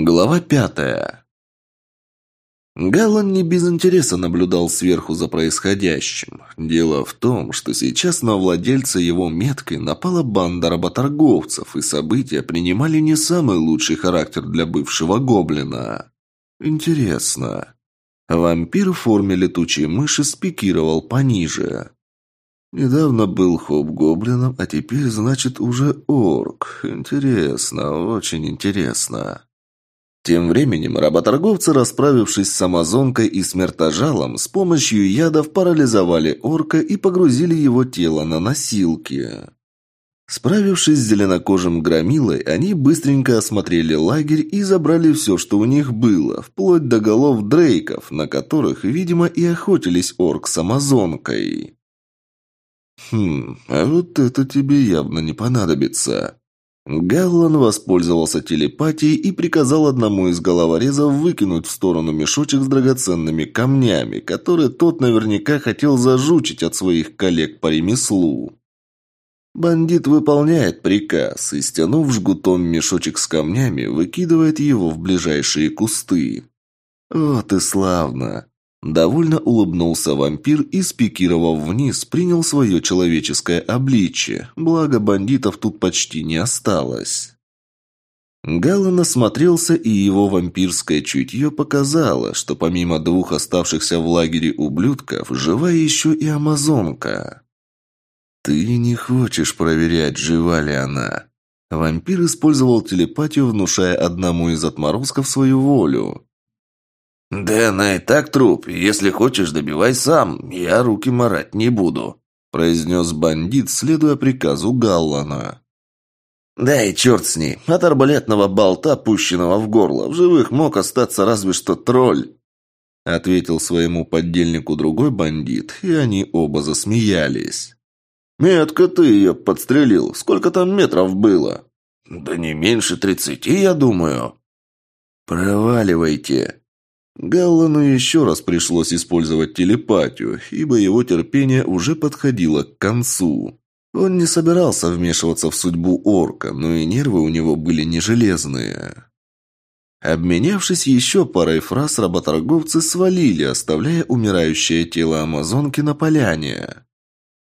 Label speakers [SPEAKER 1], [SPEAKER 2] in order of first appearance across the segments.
[SPEAKER 1] Глава пятая. Галлан не без интереса наблюдал сверху за происходящим. Дело в том, что сейчас на владельца его меткой напала банда работорговцев, и события принимали не самый лучший характер для бывшего гоблина. Интересно. Вампир в форме летучей мыши спикировал пониже. Недавно был хоп-гоблином, а теперь, значит, уже орк. Интересно, очень интересно. Тем временем работорговцы, расправившись с амазонкой и смертожалом, с помощью ядов парализовали орка и погрузили его тело на носилки. Справившись с зеленокожим громилой, они быстренько осмотрели лагерь и забрали все, что у них было, вплоть до голов дрейков, на которых, видимо, и охотились орк с амазонкой. «Хм, а вот это тебе явно не понадобится», Галлан воспользовался телепатией и приказал одному из головорезов выкинуть в сторону мешочек с драгоценными камнями, который тот наверняка хотел зажучить от своих коллег по ремеслу. Бандит выполняет приказ и, стянув жгутом мешочек с камнями, выкидывает его в ближайшие кусты. Вот и славно. Довольно улыбнулся вампир и, спикировав вниз, принял свое человеческое обличие, благо бандитов тут почти не осталось. Галлан осмотрелся, и его вампирское чутье показало, что помимо двух оставшихся в лагере ублюдков, жива еще и амазонка. «Ты не хочешь проверять, жива ли она?» Вампир использовал телепатию, внушая одному из отморозков свою волю.
[SPEAKER 2] «Да она и так труп. Если хочешь, добивай сам. Я руки марать не буду», – произнес бандит, следуя приказу Галлана.
[SPEAKER 1] «Да и черт с ней. От арбалетного болта, пущенного в горло, в живых мог остаться разве что тролль», – ответил своему поддельнику другой бандит, и они оба засмеялись.
[SPEAKER 2] «Метко ты ее подстрелил. Сколько там метров было?»
[SPEAKER 1] «Да не меньше тридцати, я думаю». «Проваливайте», Галлану еще раз пришлось использовать телепатию, ибо его терпение уже подходило к концу. Он не собирался вмешиваться в судьбу орка, но и нервы у него были не железные. Обменявшись еще парой фраз, работорговцы свалили, оставляя умирающее тело амазонки на поляне.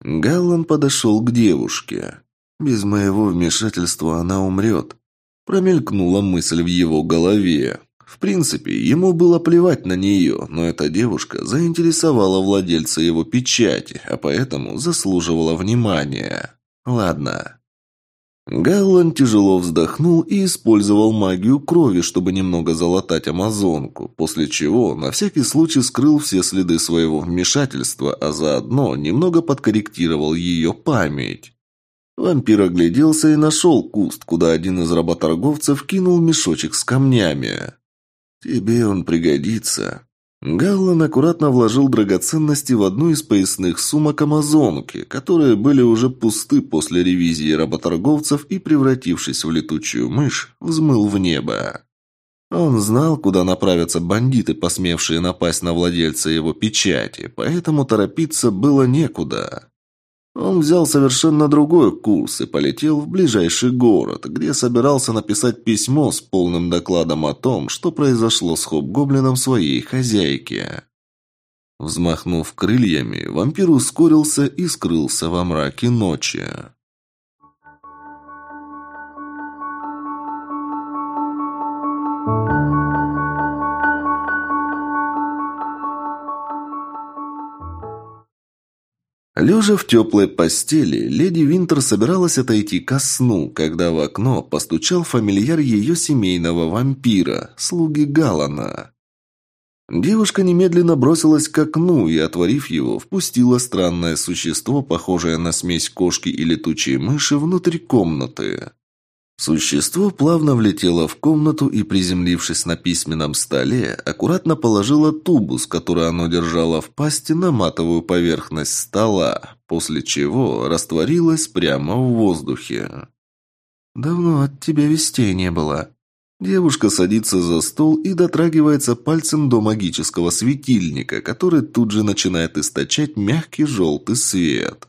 [SPEAKER 1] Галлан подошел к девушке. «Без моего вмешательства она умрет», – промелькнула мысль в его голове. В принципе, ему было плевать на нее, но эта девушка заинтересовала владельца его печати, а поэтому заслуживала внимания. Ладно. Галлан тяжело вздохнул и использовал магию крови, чтобы немного залатать амазонку, после чего на всякий случай скрыл все следы своего вмешательства, а заодно немного подкорректировал ее память. Вампир огляделся и нашел куст, куда один из работорговцев кинул мешочек с камнями. «Тебе он пригодится». Галлан аккуратно вложил драгоценности в одну из поясных сумок амазонки, которые были уже пусты после ревизии работорговцев и, превратившись в летучую мышь, взмыл в небо. Он знал, куда направятся бандиты, посмевшие напасть на владельца его печати, поэтому торопиться было некуда. Он взял совершенно другой курс и полетел в ближайший город, где собирался написать письмо с полным докладом о том, что произошло с Хоп-Гоблином своей хозяйке. Взмахнув крыльями, вампир ускорился и скрылся во мраке ночи. Лежа в теплой постели, леди Винтер собиралась отойти ко сну, когда в окно постучал фамильяр ее семейного вампира, слуги Галана. Девушка немедленно бросилась к окну и, отворив его, впустила странное существо, похожее на смесь кошки и летучей мыши, внутрь комнаты. Существо плавно влетело в комнату и, приземлившись на письменном столе, аккуратно положило тубус, который оно держало в пасти, на матовую поверхность стола, после чего растворилось прямо в воздухе. «Давно от тебя вестей не было». Девушка садится за стол и дотрагивается пальцем до магического светильника, который тут же начинает источать мягкий желтый свет.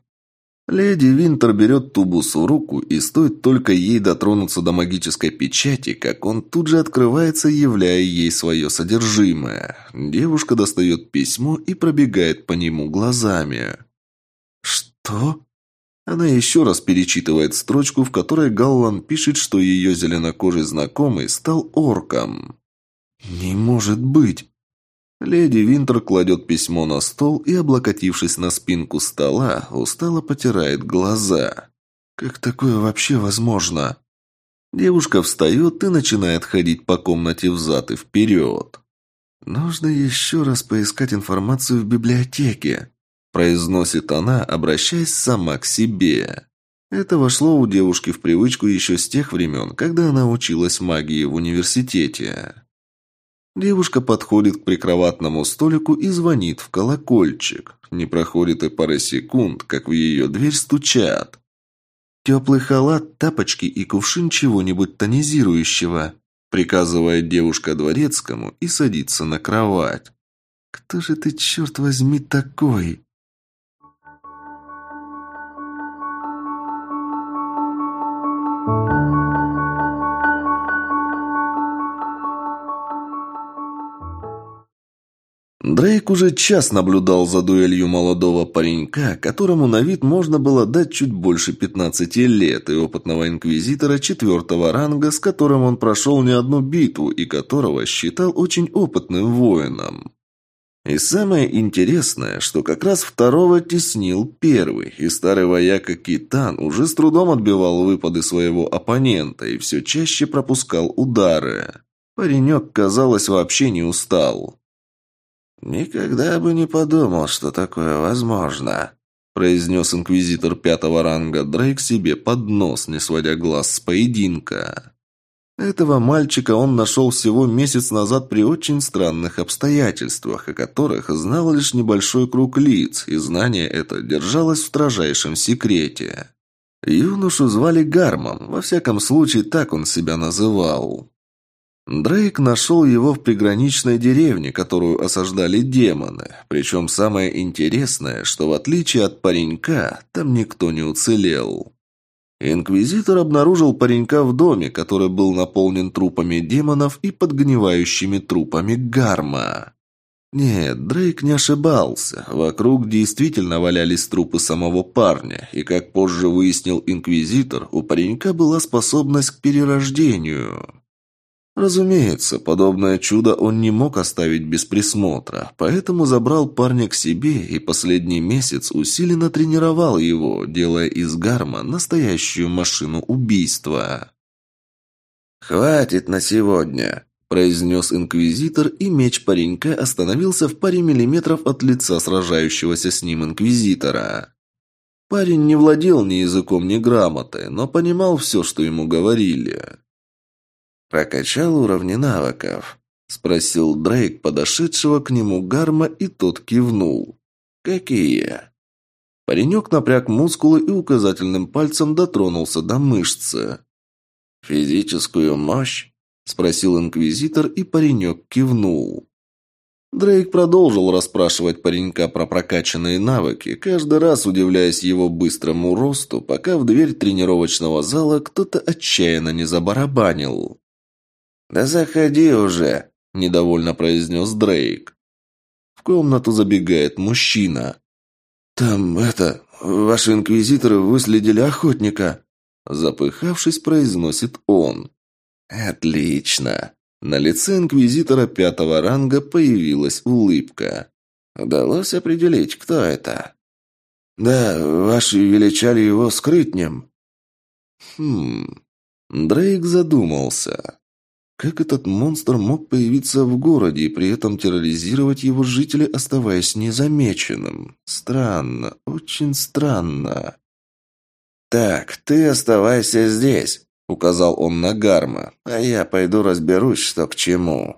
[SPEAKER 1] Леди Винтер берет тубус в руку, и стоит только ей дотронуться до магической печати, как он тут же открывается, являя ей свое содержимое. Девушка достает письмо и пробегает по нему глазами. «Что?» Она еще раз перечитывает строчку, в которой Галлан пишет, что ее зеленокожий знакомый стал орком. «Не может быть!» Леди Винтер кладет письмо на стол и, облокотившись на спинку стола, устало потирает глаза. «Как такое вообще возможно?» Девушка встает и начинает ходить по комнате взад и вперед. «Нужно еще раз поискать информацию в библиотеке», произносит она, обращаясь сама к себе. Это вошло у девушки в привычку еще с тех времен, когда она училась магии в университете. Девушка подходит к прикроватному столику и звонит в колокольчик. Не проходит и пары секунд, как в ее дверь стучат. «Теплый халат, тапочки и кувшин чего-нибудь тонизирующего», приказывает девушка дворецкому и садится на кровать. «Кто же ты, черт возьми, такой?» Дрейк уже час наблюдал за дуэлью молодого паренька, которому на вид можно было дать чуть больше 15 лет, и опытного инквизитора четвертого ранга, с которым он прошел не одну битву и которого считал очень опытным воином. И самое интересное, что как раз второго теснил первый, и старый вояка Китан уже с трудом отбивал выпады своего оппонента и все чаще пропускал удары. Паренек, казалось, вообще не устал. «Никогда бы не подумал, что такое возможно», – произнес инквизитор пятого ранга Дрейк себе под нос, не сводя глаз с поединка. Этого мальчика он нашел всего месяц назад при очень странных обстоятельствах, о которых знал лишь небольшой круг лиц, и знание это держалось в строжайшем секрете. Юношу звали Гармом, во всяком случае так он себя называл. Дрейк нашел его в приграничной деревне, которую осаждали демоны. Причем самое интересное, что в отличие от паренька, там никто не уцелел. Инквизитор обнаружил паренька в доме, который был наполнен трупами демонов и подгнивающими трупами гарма. Нет, Дрейк не ошибался. Вокруг действительно валялись трупы самого парня, и, как позже выяснил Инквизитор, у паренька была способность к перерождению. Разумеется, подобное чудо он не мог оставить без присмотра, поэтому забрал парня к себе и последний месяц усиленно тренировал его, делая из гарма настоящую машину убийства. «Хватит на сегодня», – произнес инквизитор, и меч паренька остановился в паре миллиметров от лица сражающегося с ним инквизитора. Парень не владел ни языком, ни грамотой, но понимал все, что ему говорили. «Прокачал уровни навыков?» – спросил Дрейк подошедшего к нему Гарма, и тот кивнул. «Какие?» Паренек напряг мускулы и указательным пальцем дотронулся до мышцы. «Физическую мощь?» – спросил инквизитор, и паренек кивнул. Дрейк продолжил расспрашивать паренька про прокачанные навыки, каждый раз удивляясь его быстрому росту, пока в дверь тренировочного зала кто-то отчаянно не забарабанил. «Да заходи уже!» – недовольно произнес Дрейк. В комнату забегает мужчина. «Там, это, ваши инквизиторы выследили охотника!» Запыхавшись, произносит он. «Отлично!» На лице инквизитора пятого ранга появилась улыбка. «Удалось определить, кто это?» «Да, ваши величали его скрытнем». «Хм...» Дрейк задумался. Как этот монстр мог появиться в городе и при этом терроризировать его жителей, оставаясь незамеченным? Странно, очень странно. «Так, ты оставайся здесь», — указал он на Гарма, «а я пойду разберусь, что к чему».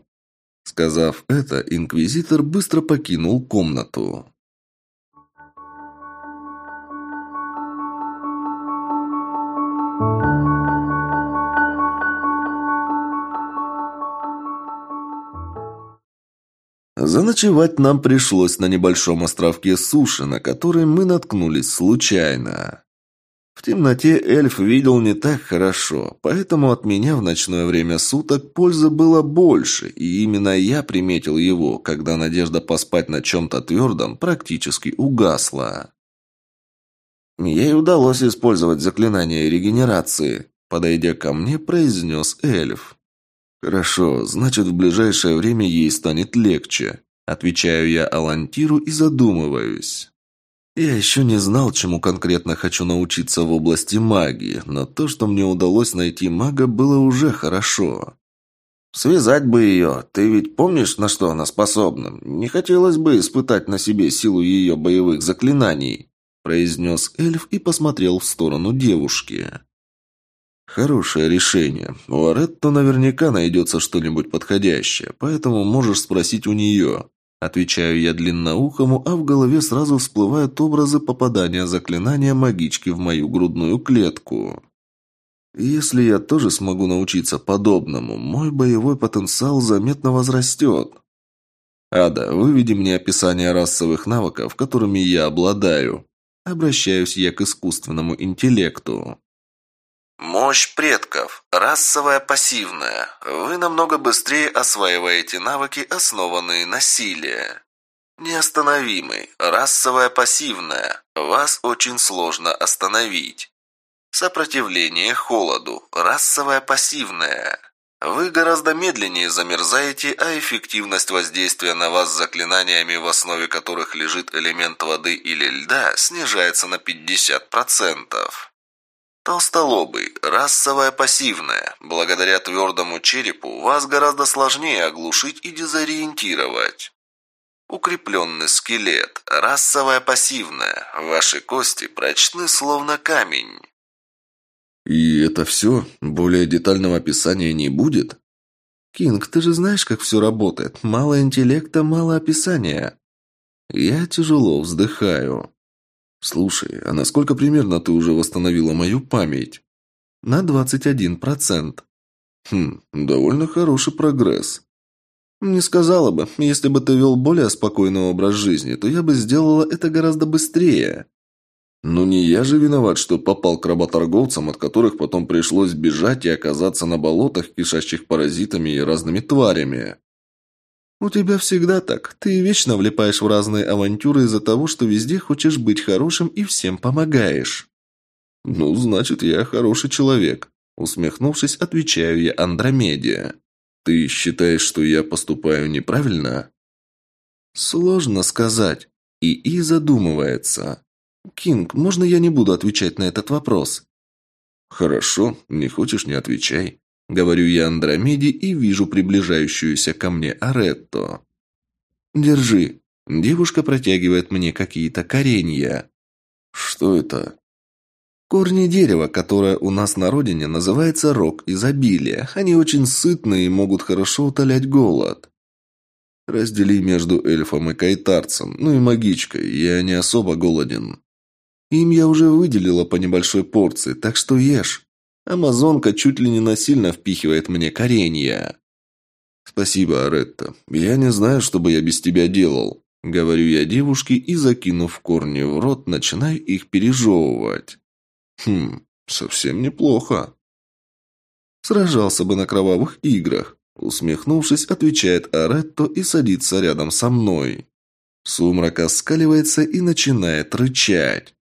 [SPEAKER 1] Сказав это, инквизитор быстро покинул комнату. Заночевать нам пришлось на небольшом островке суши, на который мы наткнулись случайно. В темноте эльф видел не так хорошо, поэтому от меня в ночное время суток пользы было больше, и именно я приметил его, когда надежда поспать на чем-то твердом практически угасла. Ей удалось использовать заклинание регенерации, подойдя ко мне, произнес эльф. «Хорошо, значит, в ближайшее время ей станет легче», отвечаю я Алантиру и задумываюсь. Я еще не знал, чему конкретно хочу научиться в области магии, но то, что мне удалось найти мага, было уже хорошо. «Связать бы ее. Ты ведь помнишь, на что она способна? Не хотелось бы испытать на себе силу ее боевых заклинаний», произнес эльф и посмотрел в сторону девушки. «Хорошее решение. У Аретто наверняка найдется что-нибудь подходящее, поэтому можешь спросить у нее. Отвечаю я длинноухому, а в голове сразу всплывают образы попадания заклинания магички в мою грудную клетку. Если я тоже смогу научиться подобному, мой боевой потенциал заметно возрастет. Ада, выведи мне описание расовых навыков, которыми я обладаю. Обращаюсь я к искусственному интеллекту. Мощь предков. Расовая пассивная. Вы намного быстрее осваиваете навыки, основанные на силе. Неостановимый. Расовая пассивная. Вас очень сложно остановить. Сопротивление холоду. Расовая пассивная. Вы гораздо медленнее замерзаете, а эффективность воздействия на вас заклинаниями, в основе которых лежит элемент воды или льда, снижается на 50%. Толстолобый, расовая пассивная. Благодаря твердому черепу вас гораздо сложнее оглушить и дезориентировать. Укрепленный скелет, расовая пассивная. Ваши кости прочны, словно камень. И это все? Более детального описания не будет? Кинг, ты же знаешь, как все работает. Мало интеллекта, мало описания. Я тяжело вздыхаю. «Слушай, а насколько примерно ты уже восстановила мою память?» «На 21%. «Хм, довольно хороший прогресс». «Не сказала бы. Если бы ты вел более спокойный образ жизни, то я бы сделала это гораздо быстрее». «Ну не я же виноват, что попал к работорговцам, от которых потом пришлось бежать и оказаться на болотах, кишащих паразитами и разными тварями». «У тебя всегда так. Ты вечно влипаешь в разные авантюры из-за того, что везде хочешь быть хорошим и всем помогаешь». «Ну, значит, я хороший человек», — усмехнувшись, отвечаю я Андромеде. «Ты считаешь, что я поступаю неправильно?» «Сложно сказать». И И задумывается. «Кинг, можно я не буду отвечать на этот вопрос?» «Хорошо, не хочешь, не отвечай. Говорю я Андромеде и вижу приближающуюся ко мне Аретто. «Держи». Девушка протягивает мне какие-то коренья. «Что это?» Корни дерева, которое у нас на родине называется рог изобилия. Они очень сытные и могут хорошо утолять голод. Раздели между эльфом и кайтарцем, ну и магичкой, я не особо голоден. Им я уже выделила по небольшой порции, так что ешь. Амазонка чуть ли не насильно впихивает мне коренья. «Спасибо, Аретта. Я не знаю, что бы я без тебя делал», — говорю я девушке и, закинув корни в рот, начинаю их пережевывать. «Хм, совсем неплохо». «Сражался бы на кровавых играх», — усмехнувшись, отвечает Аретто и садится рядом со мной. Сумрак оскаливается и начинает рычать.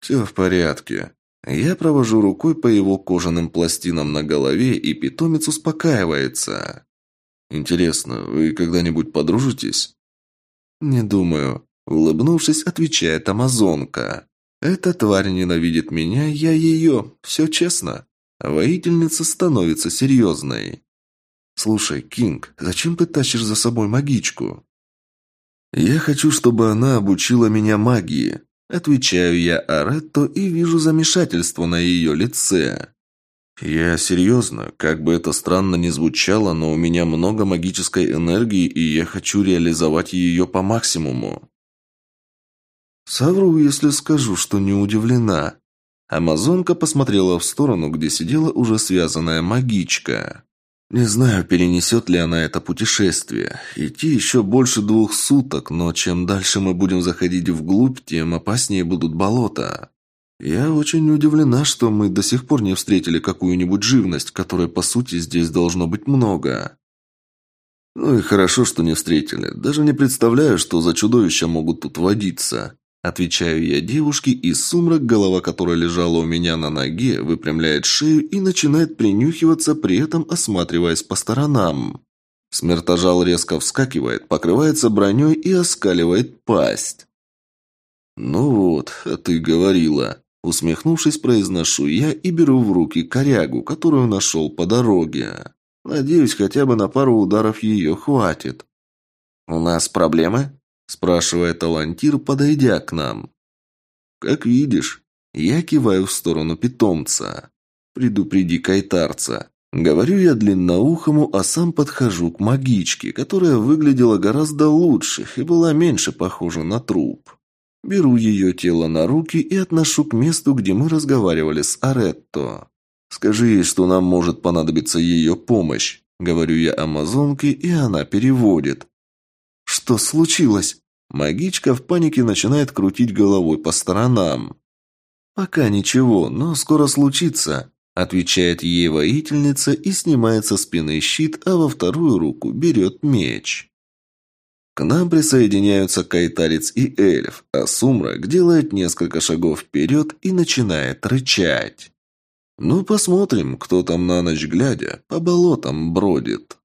[SPEAKER 1] «Все в порядке. Я провожу рукой по его кожаным пластинам на голове, и питомец успокаивается. «Интересно, вы когда-нибудь подружитесь?» «Не думаю», — улыбнувшись, отвечает Амазонка. «Эта тварь ненавидит меня, я ее. Все честно». Воительница становится серьезной. «Слушай, Кинг, зачем ты тащишь за собой магичку?» «Я хочу, чтобы она обучила меня магии. Отвечаю я Аретто и вижу замешательство на ее лице. Я серьезно, как бы это странно ни звучало, но у меня много магической энергии, и я хочу реализовать ее по максимуму. Совру, если скажу, что не удивлена. Амазонка посмотрела в сторону, где сидела уже связанная магичка. Не знаю, перенесет ли она это путешествие. Идти еще больше двух суток, но чем дальше мы будем заходить вглубь, тем опаснее будут болота. Я очень удивлена, что мы до сих пор не встретили какую-нибудь живность, которой, по сути, здесь должно быть много. Ну и хорошо, что не встретили. Даже не представляю, что за чудовища могут тут водиться. Отвечаю я девушке, и сумрак, голова которой лежала у меня на ноге, выпрямляет шею и начинает принюхиваться, при этом осматриваясь по сторонам. Смертожал резко вскакивает, покрывается броней и оскаливает пасть. «Ну вот, а ты говорила». Усмехнувшись, произношу я и беру в руки корягу, которую нашел по дороге. Надеюсь, хотя бы на пару ударов ее хватит. «У нас проблемы?» Спрашивает Алантир, подойдя к нам. «Как видишь». Я киваю в сторону питомца. «Предупреди кайтарца». Говорю я длинноухому, а сам подхожу к магичке, которая выглядела гораздо лучше и была меньше похожа на труп. Беру ее тело на руки и отношу к месту, где мы разговаривали с Аретто. «Скажи ей, что нам может понадобиться ее помощь», — говорю я амазонке, и она переводит. «Что случилось?» Магичка в панике начинает крутить головой по сторонам. «Пока ничего, но скоро случится», – отвечает ей воительница и снимает со спины щит, а во вторую руку берет меч. К нам присоединяются кайтарец и эльф, а сумрак делает несколько шагов вперед и начинает рычать. Ну, посмотрим, кто там на ночь глядя по болотам бродит.